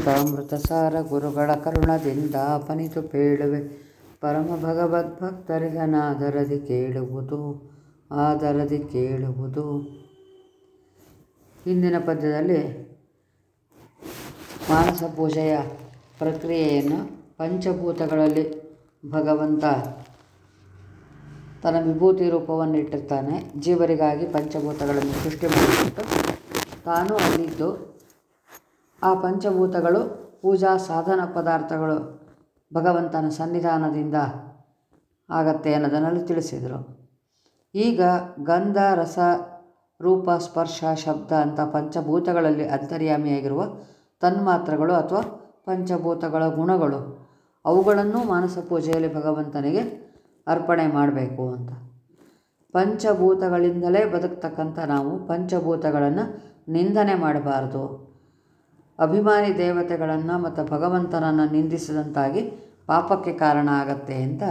ಅಮೃತಾಮೃತ ಸಾರ ಗುರುಗಳ ಕರುಣದಿಂದ ಅಪನಿತು ಪೇಳುವೆ. ಪರಮ ಭಗವದ್ಭಕ್ತರಿಗನಾದರದಿ ಕೇಳುವುದು, ಆದರದಿ ಕೇಳುವುದು. ಹಿಂದಿನ ಪದ್ಯದಲ್ಲಿ ಮಾನಸ ಪೂಜೆಯ ಪ್ರಕ್ರಿಯೆಯನ್ನು ಪಂಚಭೂತಗಳಲ್ಲಿ ಭಗವಂತ ತನ್ನ ವಿಭೂತಿ ರೂಪವನ್ನು ಇಟ್ಟಿರ್ತಾನೆ ಜೀವರಿಗಾಗಿ ಪಂಚಭೂತಗಳನ್ನು ಸೃಷ್ಟಿ ಮಾಡಿಬಿಟ್ಟು ತಾನು ಅಲ್ಲಿದ್ದು ಆ ಪಂಚಭೂತಗಳು ಪೂಜಾ ಸಾಧನ ಪದಾರ್ಥಗಳು. ಭಗವಂತನ ಸನ್ನಿಧಾನದಿಂದ ಆಗತ್ತೆ ಅನ್ನೋದನ್ನಲ್ಲಿ ತಿಳಿಸಿದರು. ಈಗ ಗಂಧ, ರಸ, ರೂಪ, ಸ್ಪರ್ಶ, ಶಬ್ದ ಅಂತ ಪಂಚಭೂತಗಳಲ್ಲಿ ಅಂತರ್ಯಾಮಿಯಾಗಿರುವ ತನ್ಮಾತ್ರಗಳು ಅಥವಾ ಪಂಚಭೂತಗಳ ಗುಣಗಳು, ಅವುಗಳನ್ನು ಮಾನಸ ಪೂಜೆಯಲ್ಲಿ ಭಗವಂತನಿಗೆ ಅರ್ಪಣೆ ಮಾಡಬೇಕು ಅಂತ. ಪಂಚಭೂತಗಳಿಂದಲೇ ಬದುಕ್ತಕ್ಕಂಥ ನಾವು ಪಂಚಭೂತಗಳನ್ನು ನಿಂದನೆ ಮಾಡಬಾರ್ದು. ಅಭಿಮಾನಿ ದೇವತೆಗಳನ್ನು ಮತ್ತು ಭಗವಂತನನ್ನು ನಿಂದಿಸಿದಂತಾಗಿ ಪಾಪಕ್ಕೆ ಕಾರಣ ಆಗತ್ತೆ ಅಂತ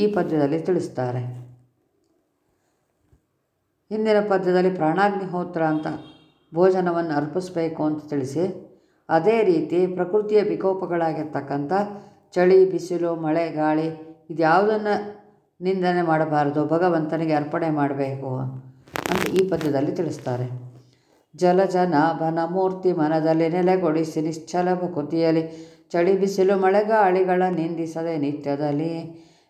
ಈ ಪದ್ಯದಲ್ಲಿ ತಿಳಿಸ್ತಾರೆ. ಹಿಂದಿನ ಪದ್ಯದಲ್ಲಿ ಪ್ರಾಣಾಗ್ನಿಹೋತ್ರ ಅಂತ ಭೋಜನವನ್ನು ಅರ್ಪಿಸಬೇಕು ಅಂತ ತಿಳಿಸಿ, ಅದೇ ರೀತಿ ಪ್ರಕೃತಿಯ ವಿಕೋಪಗಳಾಗಿರ್ತಕ್ಕಂಥ ಚಳಿ, ಬಿಸಿಲು, ಮಳೆ, ಗಾಳಿ ಇದ್ಯಾವುದನ್ನು ನಿಂದನೆ ಮಾಡಬಾರದು, ಭಗವಂತನಿಗೆ ಅರ್ಪಣೆ ಮಾಡಬೇಕು ಅಂತ ಈ ಪದ್ಯದಲ್ಲಿ ತಿಳಿಸ್ತಾರೆ. ಜಲಜನಾಭನ ಮೂರ್ತಿ ಮನದಲ್ಲಿ ನೆಲೆಗೊಳಿಸಿ ನಿಶ್ಚಲ ಭಕುತಿಯಲ್ಲಿ ಚಳಿ ಬಿಸಿಲು ಮಳೆಗಾಳಿಗಳ ನಿಂದಿಸದೆ ನಿತ್ಯದಲ್ಲಿ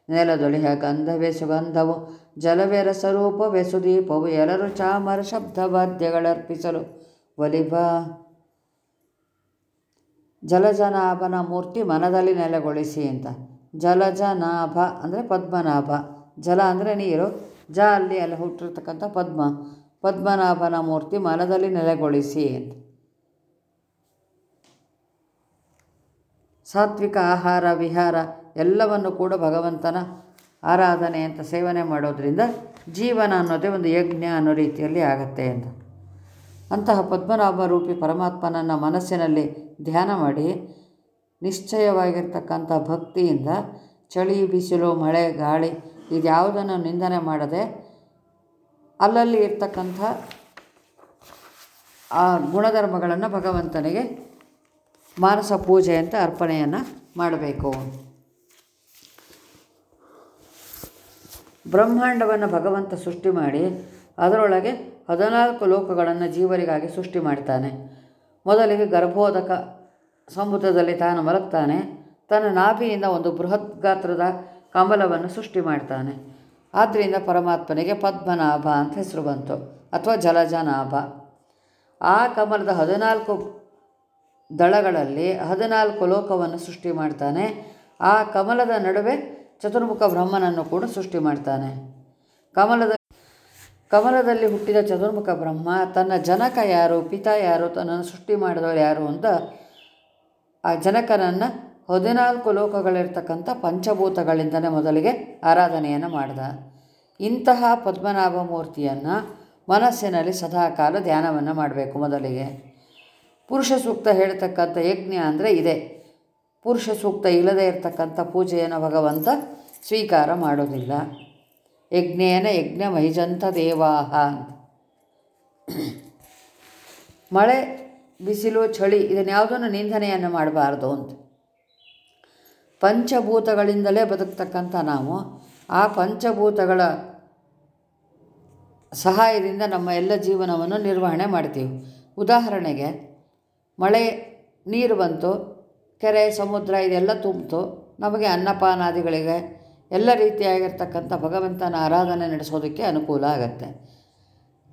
ನೆಲದೊಳಿಯ ಗಂಧವೇ ಸುಗಂಧವು, ಜಲವೇ ರಸರೂಪವೇ ಸುದೀಪವು, ಎಲ್ಲರೂ ಚಾಮರ ಶಬ್ದವಾದ್ಯಗಳರ್ಪಿಸಲು ಒಲಿಬ ಜಲಜನಾಭನ ಮೂರ್ತಿ ಮನದಲ್ಲಿ ನೆಲೆಗೊಳಿಸಿ ಅಂತ. ಜಲಜನಾಭ ಅಂದರೆ ಪದ್ಮನಾಭ, ಜಲ ಅಂದರೆ ನೀರು, ಜ ಅಲ್ಲಿ ಅಲ್ಲಿ ಹುಟ್ಟಿರ್ತಕ್ಕಂಥ ಪದ್ಮ. ಪದ್ಮನಾಭನ ಮೂರ್ತಿ ಮನದಲ್ಲಿ ನೆಲೆಗೊಳಿಸಿ. ಸಾತ್ವಿಕ ಆಹಾರ, ವಿಹಾರ ಎಲ್ಲವನ್ನು ಕೂಡ ಭಗವಂತನ ಆರಾಧನೆ ಅಂತ ಸೇವನೆ ಮಾಡೋದರಿಂದ ಜೀವನ ಅನ್ನೋದೇ ಒಂದು ಯಜ್ಞ ಅನ್ನೋ ರೀತಿಯಲ್ಲಿ ಆಗತ್ತೆ ಅಂತ. ಅಂತಹ ಪದ್ಮನಾಭ ರೂಪಿ ಪರಮಾತ್ಮನನ್ನು ಮನಸ್ಸಿನಲ್ಲಿ ಧ್ಯಾನ ಮಾಡಿ ನಿಶ್ಚಯವಾಗಿರ್ತಕ್ಕಂಥ ಭಕ್ತಿಯಿಂದ ಚಳಿ, ಬಿಸಿಲು, ಮಳೆ, ಗಾಳಿ ಇದ್ಯಾವುದನ್ನು ನಿಂದನೆ ಮಾಡದೆ ಅಲ್ಲಲ್ಲಿ ಇರ್ತಕ್ಕಂಥ ಆ ಗುಣಧರ್ಮಗಳನ್ನು ಭಗವಂತನಿಗೆ ಮಾನಸ ಪೂಜೆ ಅಂತ ಅರ್ಪಣೆಯನ್ನು ಮಾಡಬೇಕು. ಬ್ರಹ್ಮಾಂಡವನ್ನು ಭಗವಂತ ಸೃಷ್ಟಿ ಮಾಡಿ ಅದರೊಳಗೆ ಹದಿನಾಲ್ಕು ಲೋಕಗಳನ್ನು ಜೀವರಿಗಾಗಿ ಸೃಷ್ಟಿ ಮಾಡ್ತಾನೆ. ಮೊದಲಿಗೆ ಗರ್ಭೋದಕ ಸಮುದ್ರದಲ್ಲಿ ತಾನು ಮಲಗ್ತಾನೆ. ತನ್ನ ನಾಭಿಯಿಂದ ಒಂದು ಬೃಹತ್ ಗಾತ್ರದ ಕಮಲವನ್ನು ಸೃಷ್ಟಿ ಮಾಡ್ತಾನೆ. ಆದ್ದರಿಂದ ಪರಮಾತ್ಮನಿಗೆ ಪದ್ಮನಾಭ ಅಂತ ಹೆಸರು ಬಂತು, ಅಥವಾ ಜಲಜನಾಭ. ಆ ಕಮಲದ ಹದಿನಾಲ್ಕು ದಳಗಳಲ್ಲಿ ಹದಿನಾಲ್ಕು ಲೋಕವನ್ನು ಸೃಷ್ಟಿ ಮಾಡ್ತಾನೆ. ಆ ಕಮಲದ ನಡುವೆ ಚತುರ್ಮುಖ ಬ್ರಹ್ಮನನ್ನು ಕೂಡ ಸೃಷ್ಟಿ ಮಾಡ್ತಾನೆ. ಕಮಲದ, ಕಮಲದಲ್ಲಿ ಹುಟ್ಟಿದ ಚತುರ್ಮುಖ ಬ್ರಹ್ಮ ತನ್ನ ಜನಕ ಯಾರು, ಪಿತಾ ಯಾರು, ತನ್ನನ್ನು ಸೃಷ್ಟಿ ಮಾಡಿದವರು ಯಾರು ಅಂತ ಆ ಜನಕನನ್ನು ಹದಿನಾಲ್ಕು ಲೋಕಗಳಿರ್ತಕ್ಕಂಥ ಪಂಚಭೂತಗಳಿಂದಲೇ ಮೊದಲಿಗೆ ಆರಾಧನೆಯನ್ನು ಮಾಡಿದ. ಇಂತಹ ಪದ್ಮನಾಭ ಮೂರ್ತಿಯನ್ನು ಮನಸ್ಸಿನಲ್ಲಿ ಸದಾಕಾಲ ಧ್ಯಾನವನ್ನು ಮಾಡಬೇಕು ಮೊದಲಿಗೆ. ಪುರುಷ ಸೂಕ್ತ ಹೇಳ್ತಕ್ಕಂಥ ಯಜ್ಞ ಅಂದರೆ ಇದೆ. ಪುರುಷ ಸೂಕ್ತ ಇಲ್ಲದೆ ಇರತಕ್ಕಂಥ ಪೂಜೆಯನ್ನು ಭಗವಂತ ಸ್ವೀಕಾರ ಮಾಡೋದಿಲ್ಲ. ಯಜ್ಞೇನ ಯಜ್ಞ ಮಹಿಜಂತ ದೇವಾಹ ಮಳೆ, ಬಿಸಿಲು, ಚಳಿ ಇದನ್ನು ಯಾವುದನ್ನು ನಿಂದನೆಯನ್ನು ಮಾಡಬಾರ್ದು ಅಂತ. ಪಂಚಭೂತಗಳಿಂದಲೇ ಬದುಕ್ತಕ್ಕಂಥ ನಾವು ಆ ಪಂಚಭೂತಗಳ ಸಹಾಯದಿಂದ ನಮ್ಮ ಎಲ್ಲ ಜೀವನವನ್ನು ನಿರ್ವಹಣೆ ಮಾಡ್ತೀವಿ. ಉದಾಹರಣೆಗೆ, ಮಳೆ, ನೀರು ಬಂತು, ಕೆರೆ, ಸಮುದ್ರ ಇದೆಲ್ಲ ತುಂಬಿತು, ನಮಗೆ ಅನ್ನಪಾನಾದಿಗಳಿಗೆ ಎಲ್ಲ ರೀತಿಯಾಗಿರ್ತಕ್ಕಂಥ ಭಗವಂತನ ಆರಾಧನೆ ನಡೆಸೋದಕ್ಕೆ ಅನುಕೂಲ ಆಗತ್ತೆ.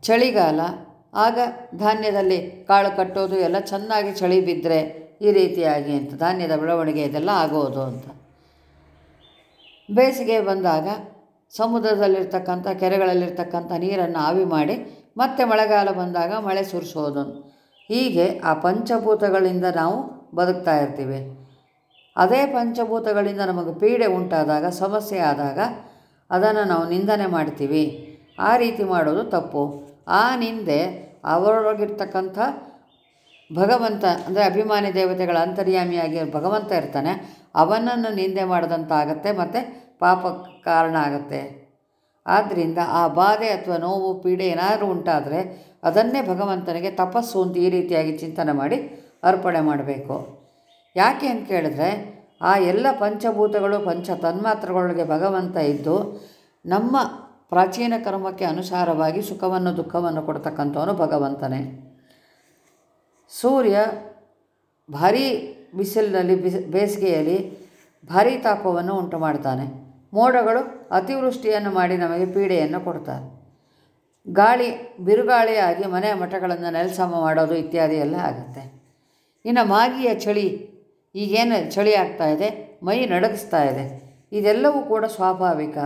ಚಳಿಗಾಲ, ಆಗ ಧಾನ್ಯದಲ್ಲಿ ಕಾಳು ಕಟ್ಟೋದು, ಎಲ್ಲ ಚೆನ್ನಾಗಿ ಚಳಿ ಬಿದ್ದರೆ ಈ ರೀತಿಯಾಗಿ ಅಂತ ಧಾನ್ಯದ ಬೆಳವಣಿಗೆ ಇದೆಲ್ಲ ಆಗೋದು ಅಂತ. ಬೇಸಿಗೆ ಬಂದಾಗ ಸಮುದ್ರದಲ್ಲಿರ್ತಕ್ಕಂಥ ಕೆರೆಗಳಲ್ಲಿರ್ತಕ್ಕಂಥ ನೀರನ್ನು ಆವಿ ಮಾಡಿ ಮತ್ತೆ ಮಳೆಗಾಲ ಬಂದಾಗ ಮಳೆ ಸುರಿಸೋದು. ಹೀಗೆ ಆ ಪಂಚಭೂತಗಳಿಂದ ನಾವು ಬದುಕ್ತಾ ಇರ್ತೀವಿ. ಅದೇ ಪಂಚಭೂತಗಳಿಂದ ನಮಗೆ ಪೀಡೆ ಉಂಟಾದಾಗ, ಸಮಸ್ಯೆ ಆದಾಗ ಅದನ್ನು ನಾವು ನಿಂದನೆ ಮಾಡ್ತೀವಿ. ಆ ರೀತಿ ಮಾಡೋದು ತಪ್ಪು. ಆ ನಿಂದೆ ಅವರೊಳಗಿರ್ತಕ್ಕಂಥ ಭಗವಂತ, ಅಂದರೆ ಅಭಿಮಾನಿ ದೇವತೆಗಳ ಅಂತರ್ಯಾಮಿಯಾಗಿ ಭಗವಂತ ಇರ್ತಾನೆ. ಅವನನ್ನು ನಿಂದೆ ಮಾಡಿದಂತಾಗತ್ತೆ, ಮತ್ತು ಪಾಪ ಕಾರಣ ಆಗುತ್ತೆ. ಆದ್ದರಿಂದ ಆ ಬಾಧೆ ಅಥವಾ ನೋವು, ಪೀಡೆ ಏನಾದರೂ ಉಂಟಾದರೆ ಅದನ್ನೇ ಭಗವಂತನಿಗೆ ತಪಸ್ಸು ಅಂತ ಈ ರೀತಿಯಾಗಿ ಚಿಂತನೆ ಮಾಡಿ ಅರ್ಪಣೆ ಮಾಡಬೇಕು. ಯಾಕೆ ಅಂತ ಕೇಳಿದ್ರೆ, ಆ ಎಲ್ಲ ಪಂಚಭೂತಗಳು, ಪಂಚ ತನ್ಮಾತ್ರಗಳೊಳಗೆ ಭಗವಂತ ಇದ್ದು, ನಮ್ಮ ಪ್ರಾಚೀನ ಕರ್ಮಕ್ಕೆ ಅನುಸಾರವಾಗಿ ಸುಖವನ್ನು, ದುಃಖವನ್ನು ಕೊಡ್ತಕ್ಕಂಥವನು ಭಗವಂತನೇ. ಸೂರ್ಯ ಭಾರೀ ಬಿಸಿಲಿನಲ್ಲಿ ಬಿಸಿ, ಬೇಸಿಗೆಯಲ್ಲಿ ಭಾರೀ ತಾಪವನ್ನು ಉಂಟು ಮಾಡ್ತಾನೆ ಮೋಡಗಳು ಅತಿವೃಷ್ಟಿಯನ್ನು ಮಾಡಿ ನಮಗೆ ಪೀಡೆಯನ್ನು ಕೊಡ್ತಾರೆ. ಗಾಳಿ ಬಿರುಗಾಳಿಯಾಗಿ ಮನೆ ಮಠಗಳನ್ನು ನೆಲಸಮ ಮಾಡೋದು ಇತ್ಯಾದಿ ಎಲ್ಲ ಆಗುತ್ತೆ. ಇನ್ನು ಮಾಗಿಯ ಚಳಿ, ಈಗೇನು ಚಳಿ ಆಗ್ತಾ ಇದೆ, ಮೈ ನಡಗಿಸ್ತಾ ಇದೆ. ಇದೆಲ್ಲವೂ ಕೂಡ ಸ್ವಾಭಾವಿಕ.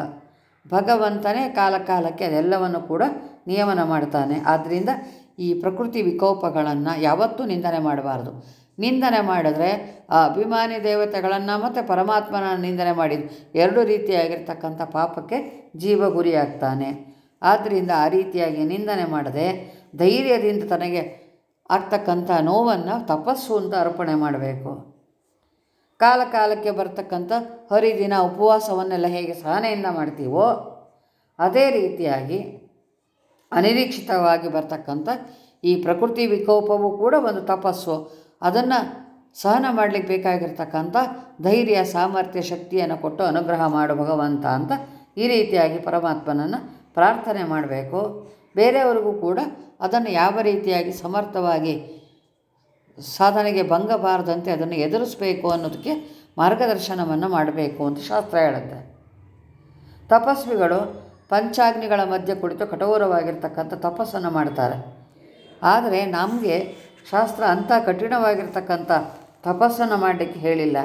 ಭಗವಂತನೇ ಕಾಲ ಕಾಲಕ್ಕೆ ಅದೆಲ್ಲವನ್ನು ಕೂಡ ನಿಯಮನ ಮಾಡ್ತಾನೆ. ಆದ್ದರಿಂದ ಈ ಪ್ರಕೃತಿ ವಿಕೋಪಗಳನ್ನು ಯಾವತ್ತೂ ನಿಂದನೆ ಮಾಡಬಾರ್ದು. ನಿಂದನೆ ಮಾಡಿದ್ರೆ ಆ ಅಭಿಮಾನಿ ದೇವತೆಗಳನ್ನು ಮತ್ತು ಪರಮಾತ್ಮನ ನಿಂದನೆ ಮಾಡಿದ ಎರಡು ರೀತಿಯಾಗಿರ್ತಕ್ಕಂಥ ಪಾಪಕ್ಕೆ ಜೀವ ಗುರಿಯಾಗ್ತಾನೆ. ಆದ್ದರಿಂದ ಆ ರೀತಿಯಾಗಿ ನಿಂದನೆ ಮಾಡದೆ ಧೈರ್ಯದಿಂದ ತನಗೆ ಆಗ್ತಕ್ಕಂಥ ನೋವನ್ನು ತಪಸ್ಸು ಅಂತ ಅರ್ಪಣೆ ಮಾಡಬೇಕು. ಕಾಲ ಕಾಲಕ್ಕೆ ಬರ್ತಕ್ಕಂಥ ಹರಿದಿನ ಉಪವಾಸವನ್ನೆಲ್ಲ ಹೇಗೆ ಸಹನೆಯಿಂದ ಮಾಡ್ತೀವೋ ಅದೇ ರೀತಿಯಾಗಿ ಅನಿರೀಕ್ಷಿತವಾಗಿ ಬರ್ತಕ್ಕಂಥ ಈ ಪ್ರಕೃತಿ ವಿಕೋಪವೂ ಕೂಡ ಒಂದು ತಪಸ್ಸು. ಅದನ್ನು ಸಹನ ಮಾಡಲಿಕ್ಕೆ ಬೇಕಾಗಿರ್ತಕ್ಕಂಥ ಧೈರ್ಯ, ಸಾಮರ್ಥ್ಯ, ಶಕ್ತಿಯನ್ನು ಕೊಟ್ಟು ಅನುಗ್ರಹ ಮಾಡು ಭಗವಂತ ಅಂತ ಈ ರೀತಿಯಾಗಿ ಪರಮಾತ್ಮನನ್ನು ಪ್ರಾರ್ಥನೆ ಮಾಡಬೇಕು. ಬೇರೆಯವರಿಗೂ ಕೂಡ ಅದನ್ನು ಯಾವ ರೀತಿಯಾಗಿ ಸಮರ್ಥವಾಗಿ ಸಾಧನೆಗೆ ಭಂಗ ಬಾರದಂತೆ ಅದನ್ನು ಎದುರಿಸಬೇಕು ಅನ್ನೋದಕ್ಕೆ ಮಾರ್ಗದರ್ಶನವನ್ನು ಮಾಡಬೇಕು ಅಂತ ಶಾಸ್ತ್ರ ಹೇಳುತ್ತೆ. ತಪಸ್ವಿಗಳು ಪಂಚಾಗ್ನಿಗಳ ಮಧ್ಯೆ ಕುಳಿತು ಕಠೋರವಾಗಿರ್ತಕ್ಕಂಥ ತಪಸ್ಸನ್ನು ಮಾಡ್ತಾರೆ. ಆದರೆ ನಮಗೆ ಶಾಸ್ತ್ರ ಅಂಥ ಕಠಿಣವಾಗಿರ್ತಕ್ಕಂಥ ತಪಸ್ಸನ್ನು ಮಾಡಲಿಕ್ಕೆ ಹೇಳಿಲ್ಲ.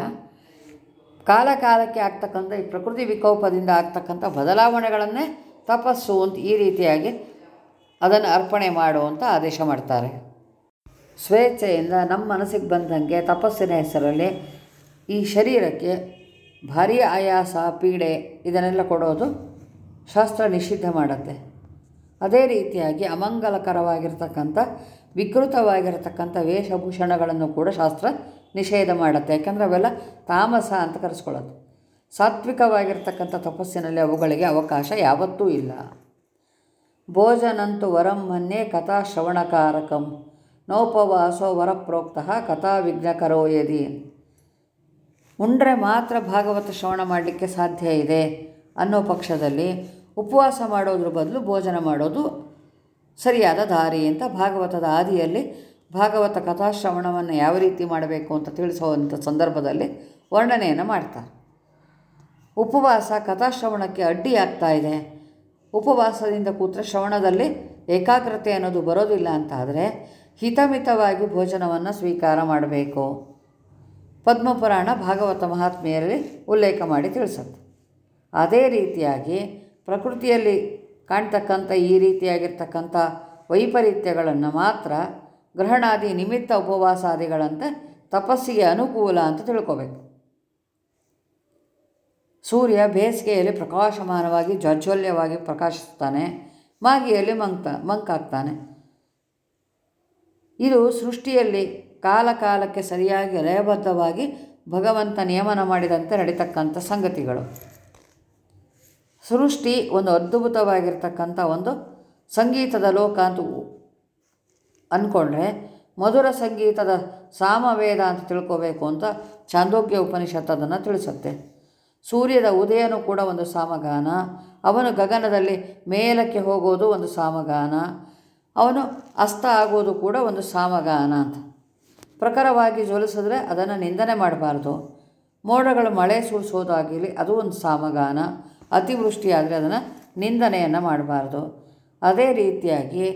ಕಾಲ ಕಾಲಕ್ಕೆ ಆಗ್ತಕ್ಕಂಥ ಈ ಪ್ರಕೃತಿ ವಿಕೋಪದಿಂದ ಆಗ್ತಕ್ಕಂಥ ಬದಲಾವಣೆಗಳನ್ನೇ ತಪಸ್ಸು ಅಂತ ಈ ರೀತಿಯಾಗಿ ಅದನ್ನು ಅರ್ಪಣೆ ಮಾಡು ಅಂತ ಆದೇಶ ಮಾಡ್ತಾರೆ. ಸ್ವೇಚ್ಛೆಯಿಂದ ನಮ್ಮ ಮನಸ್ಸಿಗೆ ಬಂದಂಗೆ ತಪಸ್ಸಿನ ಹೆಸರಲ್ಲಿ ಈ ಶರೀರಕ್ಕೆ ಭಾರೀ ಆಯಾಸ, ಪೀಡೆ ಇದನ್ನೆಲ್ಲ ಕೊಡೋದು ಶಾಸ್ತ್ರ ನಿಷಿದ್ಧ ಮಾಡುತ್ತೆ. ಅದೇ ರೀತಿಯಾಗಿ ಅಮಂಗಲಕರವಾಗಿರ್ತಕ್ಕಂಥ, ವಿಕೃತವಾಗಿರತಕ್ಕಂಥ ವೇಷಭೂಷಣಗಳನ್ನು ಕೂಡ ಶಾಸ್ತ್ರ ನಿಷೇಧ ಮಾಡುತ್ತೆ. ಯಾಕಂದರೆ ಅವೆಲ್ಲ ತಾಮಸ ಅಂತ ಕರೆಸ್ಕೊಳ್ಳೋದು. ಸಾತ್ವಿಕವಾಗಿರ್ತಕ್ಕಂಥ ತಪಸ್ಸಿನಲ್ಲಿ ಅವುಗಳಿಗೆ ಅವಕಾಶ ಯಾವತ್ತೂ ಇಲ್ಲ. ಭೋಜನಂತೂ ವರಂ ಮನ್ಯೆ ಕಥಾ ಶ್ರವಣಕಾರಕಂ. ನೋಪವಾಸೋ ವರಪ್ರೋಕ್ತಃ ಕಥಾವಿಘ್ನಕರೋಯದಿ ವಿಘ್ನಕರೋ ಯದಿ ಉಂಡ್ರೆ ಮಾತ್ರ ಭಾಗವತ ಶ್ರವಣ ಮಾಡಲಿಕ್ಕೆ ಸಾಧ್ಯ ಇದೆ. ಅನ್ನೋ ಪಕ್ಷದಲ್ಲಿ ಉಪವಾಸ ಮಾಡೋದ್ರ ಬದಲು ಭೋಜನ ಮಾಡೋದು ಸರಿಯಾದ ದಾರಿ ಅಂತ ಭಾಗವತದ ಆದಿಯಲ್ಲಿ ಭಾಗವತ ಕಥಾಶ್ರವಣವನ್ನು ಯಾವ ರೀತಿ ಮಾಡಬೇಕು ಅಂತ ತಿಳಿಸುವಂಥ ಸಂದರ್ಭದಲ್ಲಿ ವರ್ಣನೆಯನ್ನು ಮಾಡ್ತಾರೆ. ಉಪವಾಸ ಕಥಾಶ್ರವಣಕ್ಕೆ ಅಡ್ಡಿ ಆಗ್ತಾ ಇದೆ. ಉಪವಾಸದಿಂದ ಕೂತ್ರೆ ಶ್ರವಣದಲ್ಲಿ ಏಕಾಗ್ರತೆ ಅನ್ನೋದು ಬರೋದಿಲ್ಲ ಅಂತಾದರೆ ಹಿತಮಿತವಾಗಿ ಭೋಜನವನ್ನು ಸ್ವೀಕಾರ ಮಾಡಬೇಕು. ಪದ್ಮಪುರಾಣ ಭಾಗವತ ಮಹಾತ್ಮೆಯಲ್ಲಿ ಉಲ್ಲೇಖ ಮಾಡಿ ತಿಳಿಸುತ್ತೆ. ಅದೇ ರೀತಿಯಾಗಿ ಪ್ರಕೃತಿಯಲ್ಲಿ ಕಾಣ್ತಕ್ಕಂಥ ಈ ರೀತಿಯಾಗಿರ್ತಕ್ಕಂಥ ವೈಪರೀತ್ಯಗಳನ್ನು ಮಾತ್ರ ಗ್ರಹಣಾದಿ ನಿಮಿತ್ತ ಉಪವಾಸಾದಿಗಳಂತೆ ತಪಸ್ಸಿಗೆ ಅನುಕೂಲ ಅಂತ ತಿಳ್ಕೋಬೇಕು. ಸೂರ್ಯ ಬೇಸಿಗೆಯಲ್ಲಿ ಪ್ರಕಾಶಮಾನವಾಗಿ ಜ್ವಜ್ವಲ್ಯವಾಗಿ ಪ್ರಕಾಶಿಸ್ತಾನೆ, ಮಾಗಿಯಲ್ಲಿ ಮಂಕ್ತ, ಮಂಕಾಗ್ತಾನೆ. ಇದು ಸೃಷ್ಟಿಯಲ್ಲಿ ಕಾಲಕಾಲಕ್ಕೆ ಸರಿಯಾಗಿ ಲಯಬದ್ಧವಾಗಿ ಭಗವಂತ ನಿಯಮನ ಮಾಡಿದಂತೆ ನಡೀತಕ್ಕಂಥ ಸಂಗತಿಗಳು. ಸೃಷ್ಟಿ ಒಂದು ಅದ್ಭುತವಾಗಿರ್ತಕ್ಕಂಥ ಒಂದು ಸಂಗೀತದ ಲೋಕ ಅಂತ ಅಂದ್ಕೊಂಡ್ರೆ ಮಧುರ ಸಂಗೀತದ ಸಾಮವೇದ ಅಂತ ತಿಳ್ಕೋಬೇಕು ಅಂತ ಚಾಂದೋಗ್ಯ ಉಪನಿಷತ್ ಅದನ್ನು ತಿಳಿಸುತ್ತೆ. ಸೂರ್ಯದ ಉದಯನೂ ಕೂಡ ಒಂದು ಸಾಮಗಾನ. ಅವನು ಗಗನದಲ್ಲಿ ಮೇಲಕ್ಕೆ ಹೋಗೋದು ಒಂದು ಸಾಮಗಾನ. ಅವನು ಅಸ್ತ ಆಗೋದು ಕೂಡ ಒಂದು ಸಾಮಗಾನ ಅಂತ. ಪ್ರಖರವಾಗಿ ಜ್ವಲಿಸಿದ್ರೆ ಅದನ್ನು ನಿಂದನೆ ಮಾಡಬಾರ್ದು. ಮೋಡಗಳು ಮಳೆ ಸುರಿಸೋದಾಗಿರಲಿ ಅದು ಒಂದು ಸಾಮಗಾನ. ಅತಿವೃಷ್ಟಿ ಆದರೆ ಅದನ್ನು ನಿಂದನೆಯನ್ನು ಮಾಡಬಾರ್ದು. ಅದೇ ರೀತಿಯಾಗಿ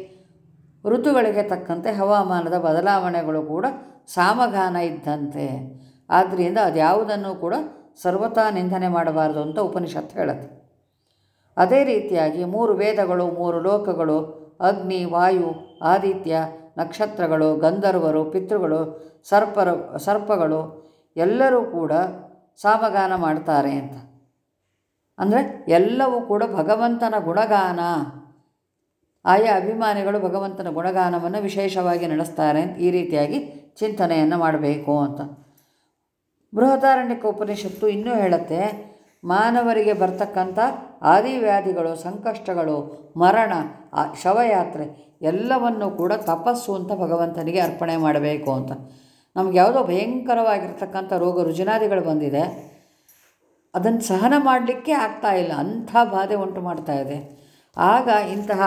ಋತುಗಳಿಗೆ ತಕ್ಕಂತೆ ಹವಾಮಾನದ ಬದಲಾವಣೆಗಳು ಕೂಡ ಸಾಮಗಾನ ಇದ್ದಂತೆ. ಆದ್ದರಿಂದ ಅದ್ಯಾವುದನ್ನು ಕೂಡ ಸರ್ವತಾ ನಿಂದನೆ ಮಾಡಬಾರ್ದು ಅಂತ ಉಪನಿಷತ್ತು ಹೇಳುತ್ತೆ. ಅದೇ ರೀತಿಯಾಗಿ ಮೂರು ವೇದಗಳು, ಮೂರು ಲೋಕಗಳು, ಅಗ್ನಿ, ವಾಯು, ಆದಿತ್ಯ, ನಕ್ಷತ್ರಗಳು, ಗಂಧರ್ವರು, ಪಿತೃಗಳು, ಸರ್ಪರ, ಸರ್ಪಗಳು ಎಲ್ಲರೂ ಕೂಡ ಸಾಮಗಾನ ಮಾಡ್ತಾರೆ ಅಂತ. ಅಂದರೆ ಎಲ್ಲವೂ ಕೂಡ ಭಗವಂತನ ಗುಣಗಾನ. ಆಯಾ ಅಭಿಮಾನಿಗಳು ಭಗವಂತನ ಗುಣಗಾನವನ್ನು ವಿಶೇಷವಾಗಿ ನಡೆಸ್ತಾರೆ ಈ ರೀತಿಯಾಗಿ ಚಿಂತನೆಯನ್ನು ಮಾಡಬೇಕು ಅಂತ. ಬೃಹದಾರಣ್ಯಕ ಉಪನಿಷತ್ತು ಇನ್ನೂ ಹೇಳುತ್ತೆ, ಮಾನವರಿಗೆ ಬರ್ತಕ್ಕಂಥ ಆದಿವ್ಯಾಧಿಗಳು, ಸಂಕಷ್ಟಗಳು, ಮರಣ ಶವಯಾತ್ರೆ ಎಲ್ಲವನ್ನು ಕೂಡ ತಪಸ್ಸು ಅಂತ ಭಗವಂತನಿಗೆ ಅರ್ಪಣೆ ಮಾಡಬೇಕು ಅಂತ. ನಮ್ಗೆ ಯಾವುದೋ ಭಯಂಕರವಾಗಿರ್ತಕ್ಕಂಥ ರೋಗ ರುಜಿನಾದಿಗಳು ಬಂದಿದೆ. ಅದನ್ನು ಸಹನ ಮಾಡಲಿಕ್ಕೆ ಆಗ್ತಾ ಇಲ್ಲ. ಅಂಥ ಬಾಧೆ ಉಂಟು ಮಾಡ್ತಾ ಇದೆ. ಆಗ ಇಂತಹ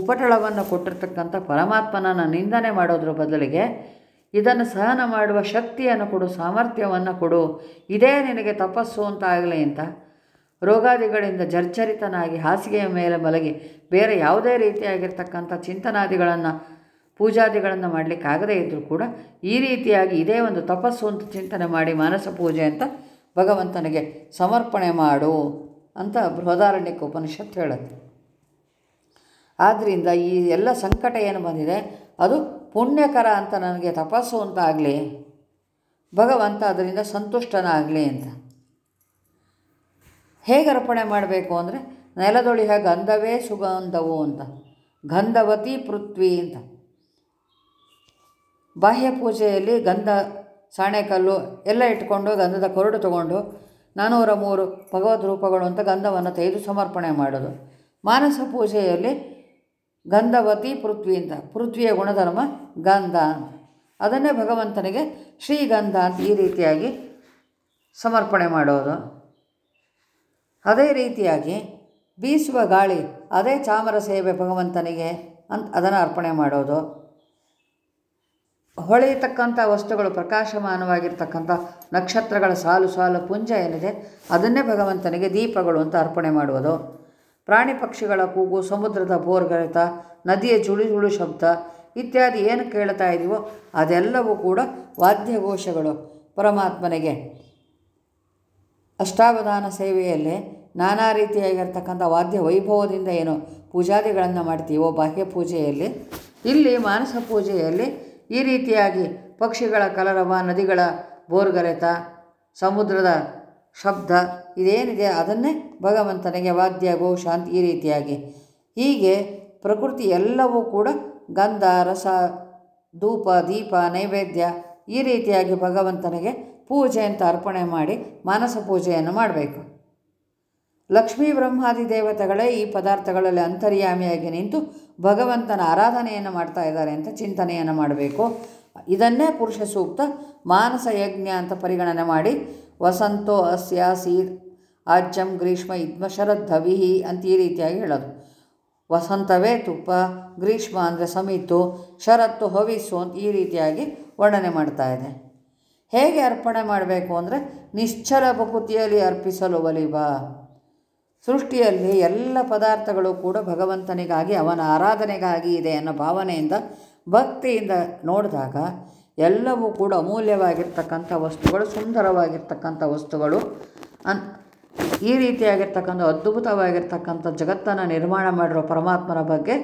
ಉಪಟಳವನ್ನು ಕೊಟ್ಟಿರ್ತಕ್ಕಂಥ ಪರಮಾತ್ಮನನ್ನು ನಿಂದನೆ ಮಾಡೋದ್ರ ಬದಲಿಗೆ ಇದನ್ನು ಸಹನ ಮಾಡುವ ಶಕ್ತಿಯನ್ನು ಕೊಡು, ಸಾಮರ್ಥ್ಯವನ್ನು ಕೊಡು, ಇದೇ ನಿನಗೆ ತಪಸ್ಸು ಅಂತ ಆಗಲಿ ಅಂತ ರೋಗಾದಿಗಳಿಂದ ಜರ್ಜರಿತನಾಗಿ ಹಾಸಿಗೆಯ ಮೇಲೆ ಮಲಗಿ ಬೇರೆ ಯಾವುದೇ ರೀತಿಯಾಗಿರ್ತಕ್ಕಂಥ ಚಿಂತನಾದಿಗಳನ್ನು, ಪೂಜಾದಿಗಳನ್ನು ಮಾಡಲಿಕ್ಕಾಗದೇ ಇದ್ದರೂ ಕೂಡ ಈ ರೀತಿಯಾಗಿ ಇದೇ ಒಂದು ತಪಸ್ಸು ಅಂತ ಚಿಂತನೆ ಮಾಡಿ ಮಾನಸ ಪೂಜೆ ಅಂತ ಭಗವಂತನಿಗೆ ಸಮರ್ಪಣೆ ಮಾಡು ಅಂತ ಬೃಹದಾರಣ್ಯಕ್ಕೆ ಉಪನಿಷತ್ ಹೇಳುತ್ತೆ. ಆದ್ದರಿಂದ ಈ ಎಲ್ಲ ಸಂಕಟ ಏನು ಬಂದಿದೆ, ಅದು ಪುಣ್ಯಕರ ಅಂತ ನನಗೆ ತಪಸ್ಸು ಅಂತ ಆಗಲಿ ಭಗವಂತ ಅದರಿಂದ ಸಂತುಷ್ಟನಾಗಲಿ ಅಂತ. ಹೇಗೆ ಅರ್ಪಣೆ ಮಾಡಬೇಕು ಅಂದರೆ, ನೆಲದೊಳಿಹ ಗಂಧವೇ ಸುಗಂಧವು ಅಂತ, ಗಂಧವತಿ ಪೃಥ್ವಿ ಅಂತ. ಬಾಹ್ಯ ಪೂಜೆಯಲ್ಲಿ ಗಂಧ ಸಾಣೆಕಲ್ಲು ಎಲ್ಲ ಇಟ್ಕೊಂಡು ಗಂಧದ ಕೊರಡು ತಗೊಂಡು ನಾನೂರ ಮೂರು ಭಗವದ್ ರೂಪಗಳು ಅಂತ ಗಂಧವನ್ನು ತೆಗೆದು ಸಮರ್ಪಣೆ ಮಾಡೋದು. ಮಾನಸ ಪೂಜೆಯಲ್ಲಿ ಗಂಧವತಿ ಪೃಥ್ವಿ ಅಂತ, ಪೃಥ್ವಿಯ ಗುಣಧರ್ಮ ಗಂಧ. ಅದನ್ನೇ ಭಗವಂತನಿಗೆ ಶ್ರೀಗಂಧ ಅಂತ ಈ ರೀತಿಯಾಗಿ ಸಮರ್ಪಣೆ ಮಾಡೋದು. ಅದೇ ರೀತಿಯಾಗಿ ಬೀಸುವ ಗಾಳಿ, ಅದೇ ಚಾಮರ ಸೇವೆ ಭಗವಂತನಿಗೆ ಅಂತ ಅದನ್ನು ಅರ್ಪಣೆ ಮಾಡೋದು. ಹೊಳೆಯತಕ್ಕಂಥ ವಸ್ತುಗಳು ಪ್ರಕಾಶಮಾನವಾಗಿರ್ತಕ್ಕಂಥ ನಕ್ಷತ್ರಗಳ ಸಾಲು ಸಾಲು ಪುಂಜ ಏನಿದೆ, ಅದನ್ನೇ ಭಗವಂತನಿಗೆ ದೀಪಗಳು ಅಂತ ಅರ್ಪಣೆ ಮಾಡುವುದು. ಪ್ರಾಣಿ ಪಕ್ಷಿಗಳ ಕೂಗು, ಸಮುದ್ರದ ಬೋರ್ಗರೆತ ನದಿಯ ಜುಳು ಜುಳು ಶಬ್ದ ಇತ್ಯಾದಿ ಏನು ಕೇಳ್ತಾ ಇದ್ದೀವೋ ಅದೆಲ್ಲವೂ ಕೂಡ ವಾದ್ಯಘೋಷಗಳು. ಪರಮಾತ್ಮನಿಗೆ ಅಷ್ಟಾವಧಾನ ಸೇವೆಯಲ್ಲಿ ನಾನಾ ರೀತಿಯಾಗಿರ್ತಕ್ಕಂಥ ವಾದ್ಯ ವೈಭವದಿಂದ ಏನು ಪೂಜಾದಿಗಳನ್ನು ಮಾಡ್ತೀವೋ ಬಾಹ್ಯ ಪೂಜೆಯಲ್ಲಿ, ಇಲ್ಲಿ ಮಾನಸ ಪೂಜೆಯಲ್ಲಿ ಈ ರೀತಿಯಾಗಿ ಪಕ್ಷಿಗಳ ಕಲರವ ನದಿಗಳ ಬೋರ್ಗರೆತ, ಸಮುದ್ರದ ಶಬ್ದ ಇದೇನಿದೆ ಅದನ್ನೇ ಭಗವಂತನಿಗೆ ವಾದ್ಯ ಗೋ ಅಂತ ಈ ರೀತಿಯಾಗಿ. ಹೀಗೆ ಪ್ರಕೃತಿ ಎಲ್ಲವೂ ಕೂಡ ಗಂಧ, ರಸ, ಧೂಪ, ದೀಪ, ನೈವೇದ್ಯ ಈ ರೀತಿಯಾಗಿ ಭಗವಂತನಿಗೆ ಪೂಜೆ ಅಂತ ಅರ್ಪಣೆ ಮಾಡಿ ಮಾನಸ ಪೂಜೆಯನ್ನು ಮಾಡಬೇಕು. ಲಕ್ಷ್ಮೀ ಬ್ರಹ್ಮಾದಿ ದೇವತೆಗಳೇ ಈ ಪದಾರ್ಥಗಳಲ್ಲಿ ಅಂತರ್ಯಾಮಿಯಾಗಿ ನಿಂತು ಭಗವಂತನ ಆರಾಧನೆಯನ್ನು ಮಾಡ್ತಾ ಇದ್ದಾರೆ ಅಂತ ಚಿಂತನೆಯನ್ನು ಮಾಡಬೇಕು. ಇದನ್ನೇ ಪುರುಷ ಸೂಕ್ತ ಮಾನಸ ಯಜ್ಞ ಅಂತ ಪರಿಗಣನೆ ಮಾಡಿ, ವಸಂತೋ ಅಸ್ಯ ಸೀರ್ ಆಜ್ಯಂ ಗ್ರೀಷ್ಮ ಇದ್ಮ ಶರದ್ಧವಿಹಿ ಅಂತ ಈ ರೀತಿಯಾಗಿ ಹೇಳೋದು. ವಸಂತವೇ ತುಪ್ಪ, ಗ್ರೀಷ್ಮ ಅಂದರೆ ಸಮಿತು, ಶರತ್ತು ಹವಿಸು ಅಂತ ಈ ರೀತಿಯಾಗಿ ವರ್ಣನೆ ಮಾಡ್ತಾ ಇದೆ. ಹೇಗೆ ಅರ್ಪಣೆ ಮಾಡಬೇಕು ಅಂದರೆ, ನಿಶ್ಚಲ ಬಹುತಿಯಲ್ಲಿ ಅರ್ಪಿಸಲು ಒಲಿವ ಸೃಷ್ಟಿಯಲ್ಲಿ ಎಲ್ಲ ಪದಾರ್ಥಗಳು ಕೂಡ ಭಗವಂತನಿಗಾಗಿ, ಅವನ ಆರಾಧನೆಗಾಗಿ ಇದೆ ಅನ್ನೋ ಭಾವನೆಯಿಂದ, ಭಕ್ತಿಯಿಂದ ನೋಡಿದಾಗ ಎಲ್ಲವೂ ಕೂಡ ಅಮೂಲ್ಯವಾಗಿರ್ತಕ್ಕಂಥ ವಸ್ತುಗಳು, ಸುಂದರವಾಗಿರ್ತಕ್ಕಂಥ ವಸ್ತುಗಳು, ಅನ್, ಈ ರೀತಿಯಾಗಿರ್ತಕ್ಕಂಥ, ಅದ್ಭುತವಾಗಿರ್ತಕ್ಕಂಥ ಜಗತ್ತನ್ನು ನಿರ್ಮಾಣ ಮಾಡಿರೋ ಪರಮಾತ್ಮನ ಬಗ್ಗೆ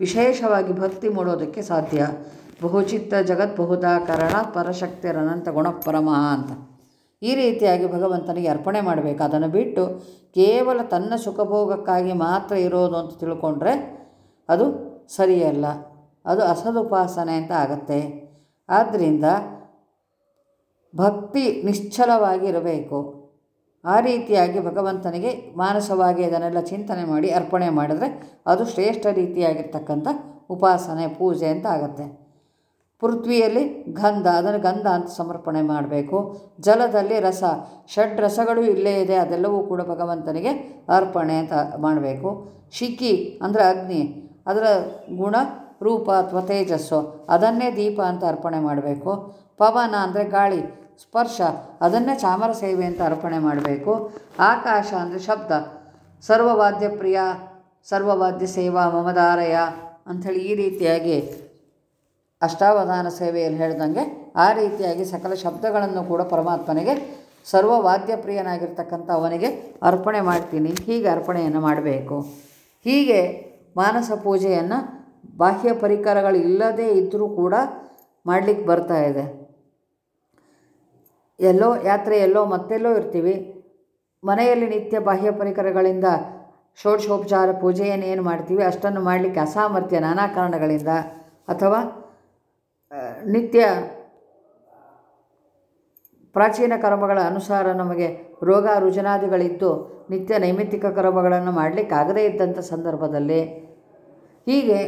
ವಿಶೇಷವಾಗಿ ಭಕ್ತಿ ಮೂಡೋದಕ್ಕೆ ಸಾಧ್ಯ. ಬಹುಚಿತ್ತ ಜಗತ್ ಬಹುದಾಕರಣ ಪರಶಕ್ತಿರನಂತ ಗುಣಪರಮಃ ಅಂತ. ಈ ರೀತಿಯಾಗಿ ಭಗವಂತನಿಗೆ ಅರ್ಪಣೆ ಮಾಡಬೇಕು. ಅದನ್ನು ಬಿಟ್ಟು ಕೇವಲ ತನ್ನ ಸುಖಭೋಗಕ್ಕಾಗಿ ಮಾತ್ರ ಇರೋದು ಅಂತ ತಿಳ್ಕೊಂಡ್ರೆ ಅದು ಸರಿಯಲ್ಲ. ಅದು ಅಸದುಪಾಸನೆ ಅಂತ ಆಗತ್ತೆ. ಆದ್ದರಿಂದ ಭಕ್ತಿ ನಿಶ್ಚಲವಾಗಿರಬೇಕು. ಆ ರೀತಿಯಾಗಿ ಭಗವಂತನಿಗೆ ಮಾನಸವಾಗಿ ಅದನ್ನೆಲ್ಲ ಚಿಂತನೆ ಮಾಡಿ ಅರ್ಪಣೆ ಮಾಡಿದರೆ ಅದು ಶ್ರೇಷ್ಠ ರೀತಿಯಾಗಿರ್ತಕ್ಕಂಥ ಉಪಾಸನೆ, ಪೂಜೆ ಅಂತ ಆಗತ್ತೆ. ಪೃಥ್ವಿಯಲ್ಲಿ ಗಂಧ, ಅದನ್ನು ಗಂಧ ಅಂತ ಸಮರ್ಪಣೆ ಮಾಡಬೇಕು. ಜಲದಲ್ಲಿ ರಸ, ಷಡ್ ರಸಗಳು ಇಲ್ಲೇ ಇದೆ, ಅದೆಲ್ಲವೂ ಕೂಡ ಭಗವಂತನಿಗೆ ಅರ್ಪಣೆ ಅಂತ ಮಾಡಬೇಕು. ಶಿಖಿ ಅಂದರೆ ಅಗ್ನಿ, ಅದರ ಗುಣ ರೂಪ ಅಥವಾ ತೇಜಸ್ಸು, ಅದನ್ನೇ ದೀಪ ಅಂತ ಅರ್ಪಣೆ ಮಾಡಬೇಕು. ಪವನ ಅಂದರೆ ಗಾಳಿ, ಸ್ಪರ್ಶ, ಅದನ್ನೇ ಚಾಮರ ಸೇವೆ ಅಂತ ಅರ್ಪಣೆ ಮಾಡಬೇಕು. ಆಕಾಶ ಅಂದರೆ ಶಬ್ದ ಸರ್ವವಾದ್ಯ ಪ್ರಿಯ ಸರ್ವವಾದ್ಯ ಸೇವಾ ಮಮದಾರಯ ಅಂಥೇಳಿ ಈ ರೀತಿಯಾಗಿ ಅಷ್ಟಾವಧಾನ ಸೇವೆಯಲ್ಲಿ ಹೇಳ್ದಂಗೆ ಆ ರೀತಿಯಾಗಿ ಸಕಲ ಶಬ್ದಗಳನ್ನು ಕೂಡ ಪರಮಾತ್ಮನಿಗೆ ಸರ್ವ ವಾದ್ಯಪ್ರಿಯನಾಗಿರ್ತಕ್ಕಂಥ ಅವನಿಗೆ ಅರ್ಪಣೆ ಮಾಡ್ತೀನಿ. ಹೀಗೆ ಅರ್ಪಣೆಯನ್ನು ಮಾಡಬೇಕು. ಹೀಗೆ ಮಾನಸ ಪೂಜೆಯನ್ನು ಬಾಹ್ಯ ಪರಿಕರಗಳು ಇಲ್ಲದೇ ಇದ್ದರೂ ಕೂಡ ಮಾಡಲಿಕ್ಕೆ ಬರ್ತಾ ಇದೆ. ಎಲ್ಲೋ ಯಾತ್ರೆ ಎಲ್ಲೋ ಮತ್ತೆಲ್ಲೋ ಇರ್ತೀವಿ. ಮನೆಯಲ್ಲಿ ನಿತ್ಯ ಬಾಹ್ಯ ಪರಿಕರಗಳಿಂದ ಷೋಡಶೋಪಚಾರ ಪೂಜೆಯನ್ನು ಏನು ಮಾಡ್ತೀವಿ? ಅಷ್ಟನ್ನು ಮಾಡಲಿಕ್ಕೆ ಅಸಾಮರ್ಥ್ಯ ನಾನಾ ಕಾರಣಗಳಿಂದ. ಅಥವಾ ನಿತ್ಯ ಪ್ರಾಚೀನ ಕರ್ಮಗಳ ಅನುಸಾರ ನಮಗೆ ರೋಗ ರುಜನಾದಿಗಳಿದ್ದು ನಿತ್ಯ ನೈಮಿತ್ತಿಕ ಕರ್ಮಗಳನ್ನು ಮಾಡಲಿಕ್ಕಾಗದೇ ಇದ್ದಂಥ ಸಂದರ್ಭದಲ್ಲಿ ಹೀಗೆ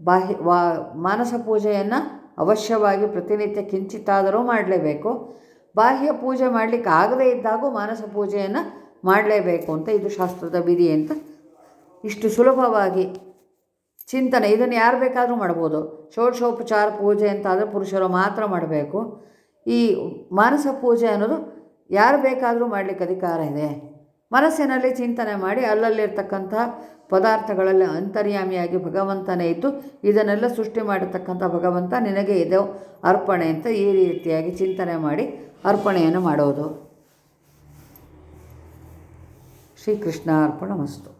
ಬಾಹ್ಯ ವಾ ಮಾನಸ ಪೂಜೆಯನ್ನು ಅವಶ್ಯವಾಗಿ ಪ್ರತಿನಿತ್ಯ ಕಿಂಚಿತ್ತಾದರೂ ಮಾಡಲೇಬೇಕು. ಬಾಹ್ಯ ಪೂಜೆ ಮಾಡಲಿಕ್ಕೆ ಆಗದೇ ಇದ್ದಾಗೂ ಮಾನಸ ಪೂಜೆಯನ್ನು ಮಾಡಲೇಬೇಕು ಅಂತ ಇದು ಶಾಸ್ತ್ರದ ವಿಧಿ ಅಂತ ಇಷ್ಟು ಸುಲಭವಾಗಿ ಚಿಂತನೆ, ಇದನ್ನು ಯಾರು ಬೇಕಾದರೂ ಮಾಡ್ಬೋದು. ಷೋಡಶೋಪಚಾರ ಪೂಜೆ ಅಂತ ಆದರೆ ಪುರುಷರು ಮಾತ್ರ ಮಾಡಬೇಕು. ಈ ಮಾನಸ ಪೂಜೆ ಅನ್ನೋದು ಯಾರು ಬೇಕಾದರೂ ಮಾಡಲಿಕ್ಕೆ ಅಧಿಕಾರ ಇದೆ. ಮನಸ್ಸಿನಲ್ಲಿ ಚಿಂತನೆ ಮಾಡಿ ಅಲ್ಲಲ್ಲಿರ್ತಕ್ಕಂಥ ಪದಾರ್ಥಗಳಲ್ಲಿ ಅಂತರ್ಯಾಮಿಯಾಗಿ ಭಗವಂತನೇ ಇದ್ದು ಇದನ್ನೆಲ್ಲ ಸೃಷ್ಟಿ ಮಾಡಿರ್ತಕ್ಕಂಥ ಭಗವಂತ ನಿನಗೆ ಇದೆ ಅರ್ಪಣೆ ಅಂತ ಈ ರೀತಿಯಾಗಿ ಚಿಂತನೆ ಮಾಡಿ ಅರ್ಪಣೆಯನ್ನು ಮಾಡೋದು. ಶ್ರೀಕೃಷ್ಣ ಅರ್ಪಣ ಮಸ್ತು